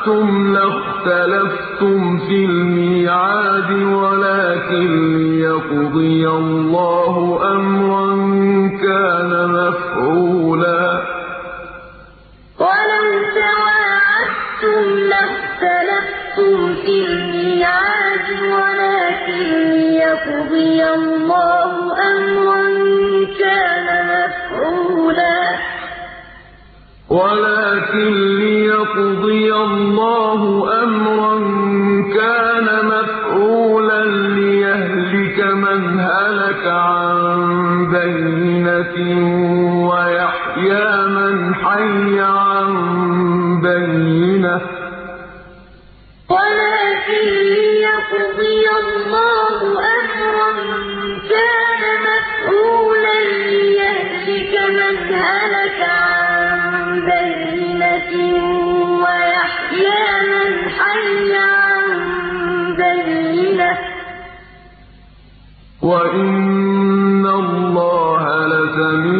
شَاءَتْتُمْ لَاخْتَلَفْتُمْ فِي الْمِيعَادِ وَلَٰكِن لِّيَقْضِيَ اللَّهُ أَمْرًا كَانَ مَفْعُولًا وَلَوْ تَوَاعَدتُّمْ لَاخْتَلَفْتُمْ فِي الْمِيعَادِ وَلَٰكِن لِّيَقْضِيَ اللَّهُ أَمْرًا كَانَ مَفْعُولًا أمرا كان مفعولا ليهلك من هلك عن بينة ويحيى من حي عن بينة هلك عن بينة ويحيى من عَنْ ۗ وَإِنَّ اللَّهَ لَسَمِيعٌ